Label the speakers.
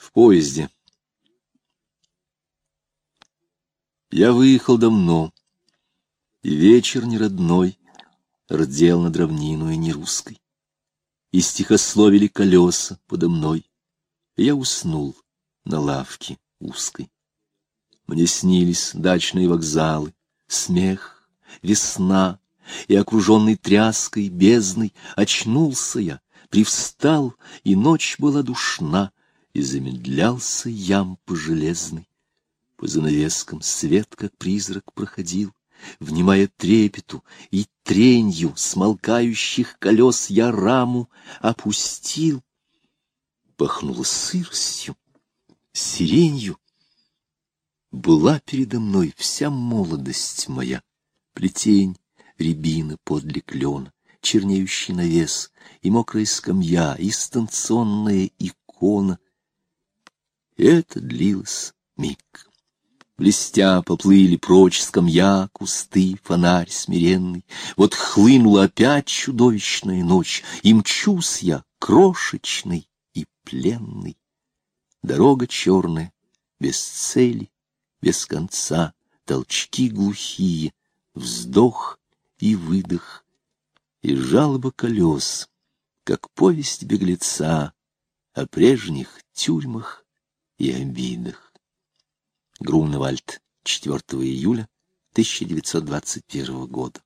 Speaker 1: В поезде. Я выехал давно, и вечер неродной рдел над равниной нерусской. И стихословили колеса подо мной, я уснул на лавке узкой. Мне снились дачные вокзалы, смех, весна, и, окруженный тряской, бездной, очнулся я, привстал, и ночь была душна, и замедлялся ямб железный. По занавескам свет, как призрак, проходил, Внимая трепету и тренью смолкающих колес, я раму опустил. Пахнуло сыростью, сиренью. Была передо мной вся молодость моя, плетень, рябина подле клена, чернеющий навес, и мокрая скамья, и станционная икона. Это длилось миг. Блестя поплыли прочь скамья, кусты, фонарь смиренный. Вот хлынула опять чудовищная ночь, и мчусь я, крошечный и пленный. Дорога черная, без цели, без конца, толчки глухие, вздох и выдох, и жалоба колес, как повесть беглеца о прежних тюрьмах и обидах. Грунвальд, 4 июля 1921 года.